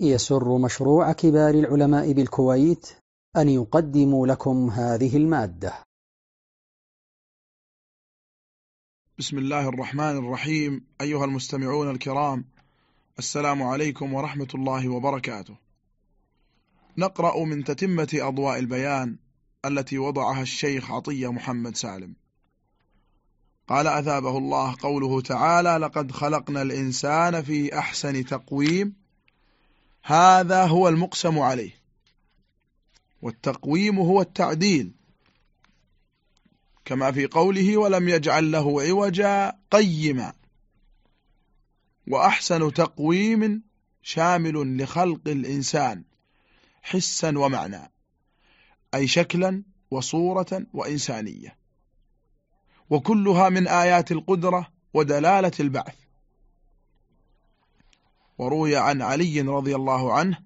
يسر مشروع كبار العلماء بالكويت أن يقدم لكم هذه المادة. بسم الله الرحمن الرحيم. أيها المستمعون الكرام السلام عليكم ورحمة الله وبركاته. نقرأ من تتمة أضواء البيان التي وضعها الشيخ عطية محمد سالم. قال أثابه الله قوله تعالى لقد خلقنا الإنسان في أحسن تقويم هذا هو المقسم عليه. والتقويم هو التعديل. كما في قوله ولم يجعل له عوجا قيما. وأحسن تقويم شامل لخلق الإنسان حسا ومعنى أي شكلا وصورة وإنسانية. وكلها من آيات القدرة ودلالة البعث. وروي عن علي رضي الله عنه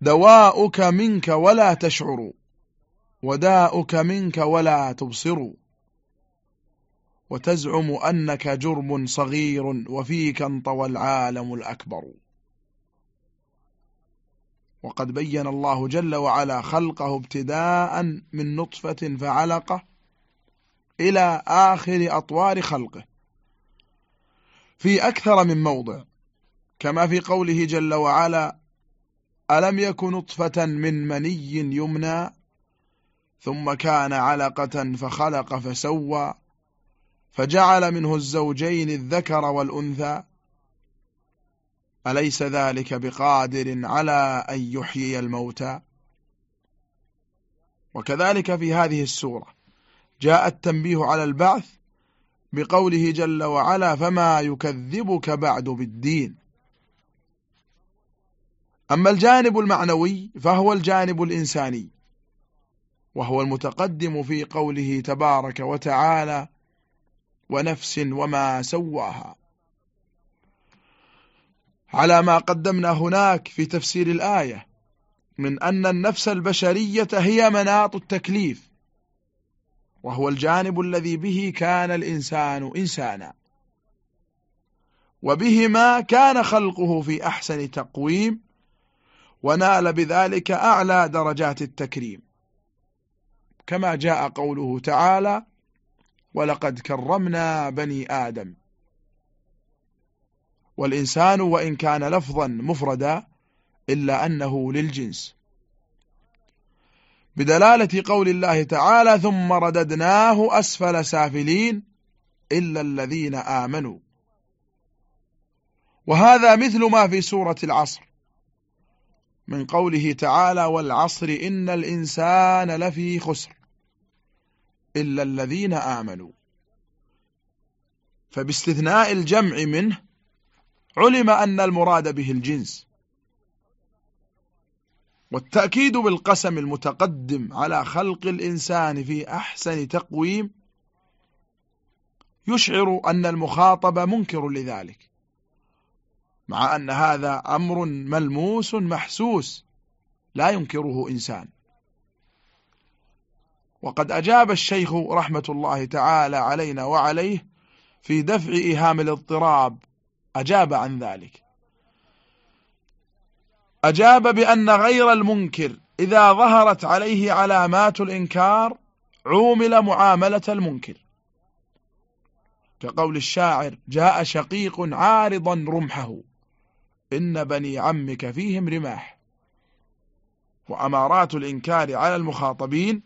دواؤك منك ولا تشعر وداؤك منك ولا تبصر وتزعم أنك جرم صغير وفيك انطوى العالم الأكبر. وقد بين الله جل وعلا خلقه ابتداء من نطفة فعلقة إلى آخر أطوار خلقه. في أكثر من موضع. كما في قوله جل وعلا ألم يك نطفة من مني يمنى ثم كان علقة فخلق فسوى فجعل منه الزوجين الذكر والأنثى. أليس ذلك بقادر على أن يحيي الموتى؟ وكذلك في هذه السورة جاء التنبيه على البعث بقوله جل وعلا فما يكذبك بعد بالدين. أما الجانب المعنوي فهو الجانب الإنساني وهو المتقدم في قوله تبارك وتعالى ونفس وما سواها. على ما قدمنا هناك في تفسير الآية من أن النفس البشرية هي مناط التكليف وهو الجانب الذي به كان الإنسان إنسانا. وبهما كان خلقه في أحسن تقويم ونال بذلك أعلى درجات التكريم. كما جاء قوله تعالى ولقد كرمنا بني آدم. والإنسان وإن كان لفظا مفردا إلا أنه للجنس. بدلالة قول الله تعالى ثم رددناه أسفل سافلين إلا الذين آمنوا. وهذا مثل ما في سورة العصر. من قوله تعالى والعصر إن الإنسان لفي خسر إلا الذين آمنوا. فباستثناء الجمع منه علم أن المراد به الجنس. والتأكيد بالقسم المتقدم على خلق الإنسان في أحسن تقويم يشعر أن المخاطب منكر لذلك مع أن هذا أمر ملموس محسوس لا ينكره إنسان. وقد أجاب الشيخ رحمة الله تعالى علينا وعليه في دفع إيهام الاضطراب أجاب عن ذلك. أجاب بأن غير المنكر إذا ظهرت عليه علامات الإنكار عومل معاملة المنكر. كقول الشاعر جاء شقيق عارضا رمحه إن بني عمك فيهم رماح. وأمارات الإنكار على المخاطبين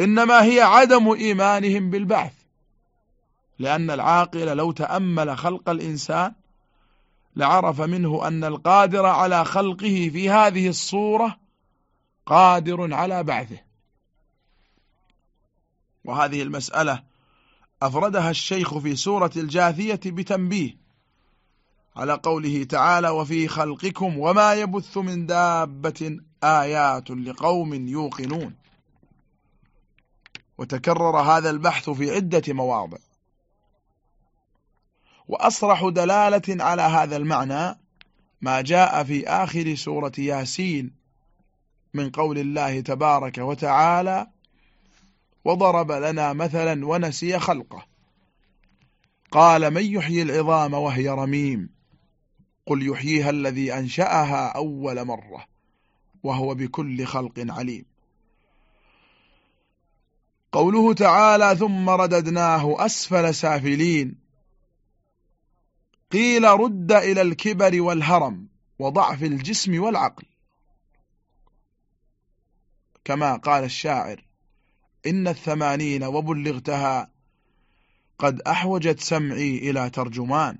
إنما هي عدم إيمانهم بالبعث لأن العاقل لو تأمل خلق الإنسان لعرف منه أن القادر على خلقه في هذه الصورة قادر على بعثه. وهذه المسألة أفردها الشيخ في سورة الجاثية بتنبيه على قوله تعالى وفي خلقكم وما يبث من دابة آيات لقوم يوقنون وتكرر هذا البحث في عدة مواضع. وأصرح دلالة على هذا المعنى ما جاء في آخر سورة ياسين من قول الله تبارك وتعالى وضرب لنا مثلا ونسي خلقه. قال من يحيي العظام وهي رميم؟ قل يحييها الذي أنشأها أول مرة وهو بكل خلق عليم. قوله تعالى ثم رددناه أسفل سافلين. قيل رد إلى الكبر والهرم وضعف الجسم والعقل. كما قال الشاعر إن الثمانين وبلغتها قد أحوجت سمعي إلى ترجمان.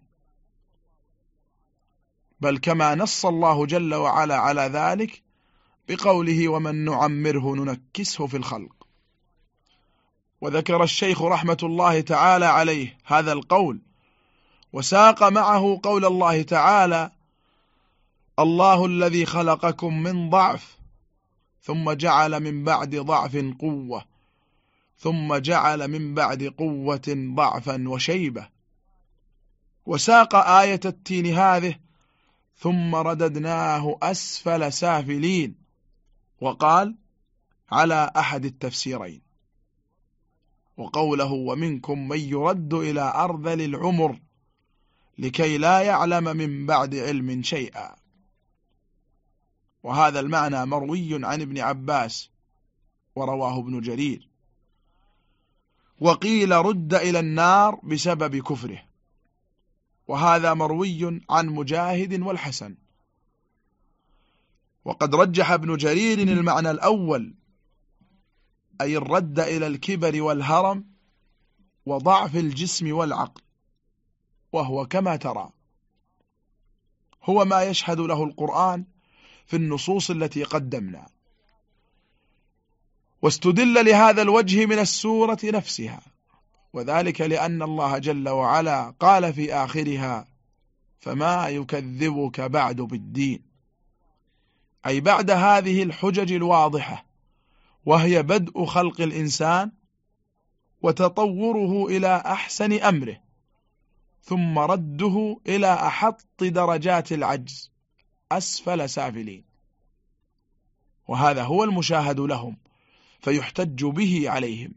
بل كما نص الله جل وعلا على ذلك بقوله ومن نعمره ننكسه في الخلق وذكر الشيخ رحمة الله تعالى عليه هذا القول وساق معه قول الله تعالى الله الذي خلقكم من ضعف ثم جعل من بعد ضعف قوة ثم جعل من بعد قوة ضعفا وشيبة. وساق آية التين هذه ثم رددناه أسفل سافلين. وقال على أحد التفسيرين. وقوله ومنكم من يرد إلى أرذل العمر. لكي لا يعلم من بعد علم شيئا. وهذا المعنى مروي عن ابن عباس ورواه ابن جرير. وقيل رد إلى النار بسبب كفره. وهذا مروي عن مجاهد والحسن. وقد رجح ابن جرير المعنى الأول أي الرد إلى الكبر والهرم وضعف الجسم والعقل وهو كما ترى. هو ما يشهد له القرآن في النصوص التي قدمنا. واستدل لهذا الوجه من السورة نفسها. وذلك لأن الله جل وعلا قال في آخرها فما يكذبك بعد بالدين. أي بعد هذه الحجج الواضحة وهي بدء خلق الإنسان وتطوره إلى أحسن أمره. ثم رده إلى أحط درجات العجز. أسفل سافلين. وهذا هو المشاهد لهم فيحتج به عليهم.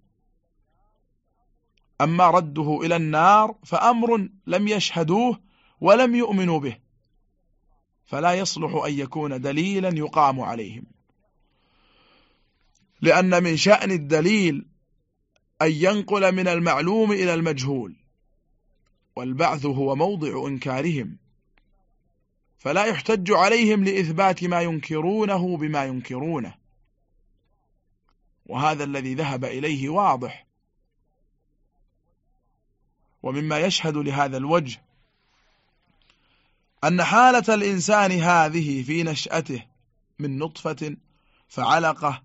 أما رده إلى النار فأمر لم يشهدوه ولم يؤمنوا به فلا يصلح أن يكون دليلا يقام عليهم. لأن من شأن الدليل أن ينقل من المعلوم إلى المجهول. والبعث هو موضع إنكارهم. فلا يحتج عليهم لإثبات ما ينكرونه بما ينكرونه. وهذا الذي ذهب إليه واضح. ومما يشهد لهذا الوجه أن حالة الإنسان هذه في نشأته من نطفة فعلقة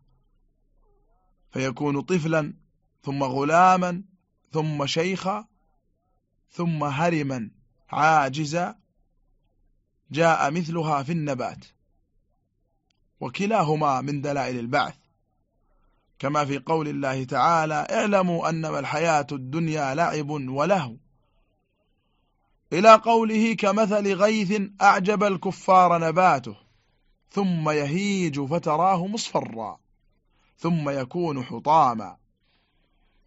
فيكون طفلا ثم غلاما ثم شيخا ثم هرما عاجزا جاء مثلها في النبات وكلاهما من دلائل البعث. كما في قول الله تعالى اعلموا أنما الحياة الدنيا لعب ولهو. إلى قوله كمثل غيث أعجب الكفار نباته ثم يهيج فتراه مصفرا ثم يكون حطاما.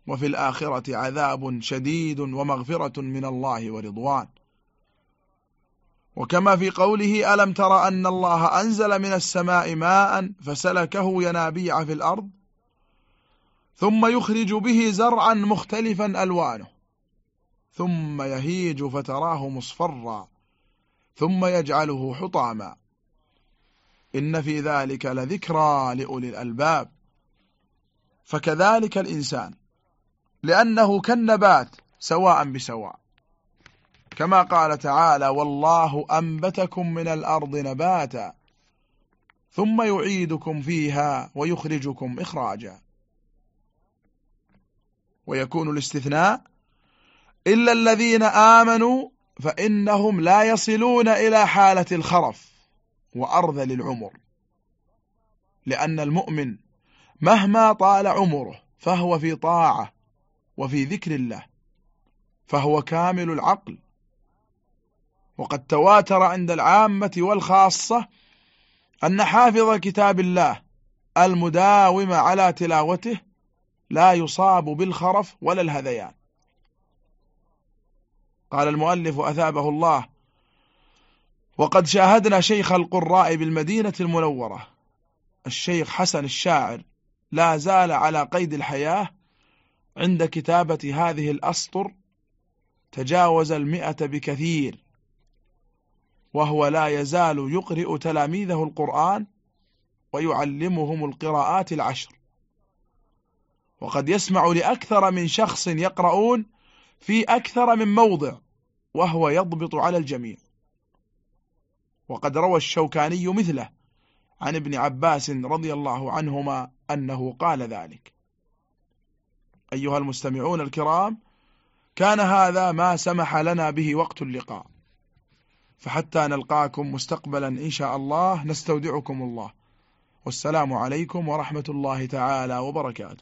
وفي الآخرة عذاب شديد ومغفرة من الله ورضوان. وكما في قوله ألم تر أن الله أنزل من السماء ماء فسلكه ينابيع في الأرض ثم يخرج به زرعا مختلفا ألوانه ثم يهيج فتراه مصفرا ثم يجعله حطاما. إن في ذلك لذكرى لأولي الألباب. فكذلك الإنسان لأنه كالنبات سواء بسواء. كما قال تعالى والله أنبتكم من الأرض نباتا ثم يعيدكم فيها ويخرجكم إخراجا. ويكون الاستثناء إلا الذين آمنوا فإنهم لا يصلون إلى حالة الخرف وأرذل العمر لأن المؤمن مهما طال عمره فهو في طاعة وفي ذكر الله فهو كامل العقل. وقد تواتر عند العامة والخاصة أن حافظ كتاب الله المداوم على تلاوته لا يصاب بالخرف ولا الهذيان. قال المؤلف أثابه الله وقد شاهدنا شيخ القراء بالمدينة المنورة الشيخ حسن الشاعر لا زال على قيد الحياة عند كتابة هذه الأسطر تجاوز المئة بكثير وهو لا يزال يقرئ تلاميذه القرآن ويعلمهم القراءات العشر. وقد يسمع لأكثر من شخص يقرؤون في أكثر من موضع وهو يضبط على الجميع. وقد روى الشوكاني مثله عن ابن عباس رضي الله عنهما أنه قال ذلك. أيها المستمعون الكرام كان هذا ما سمح لنا به وقت اللقاء. فحتى نلقاكم مستقبلا إن شاء الله نستودعكم الله. والسلام عليكم ورحمة الله تعالى وبركاته.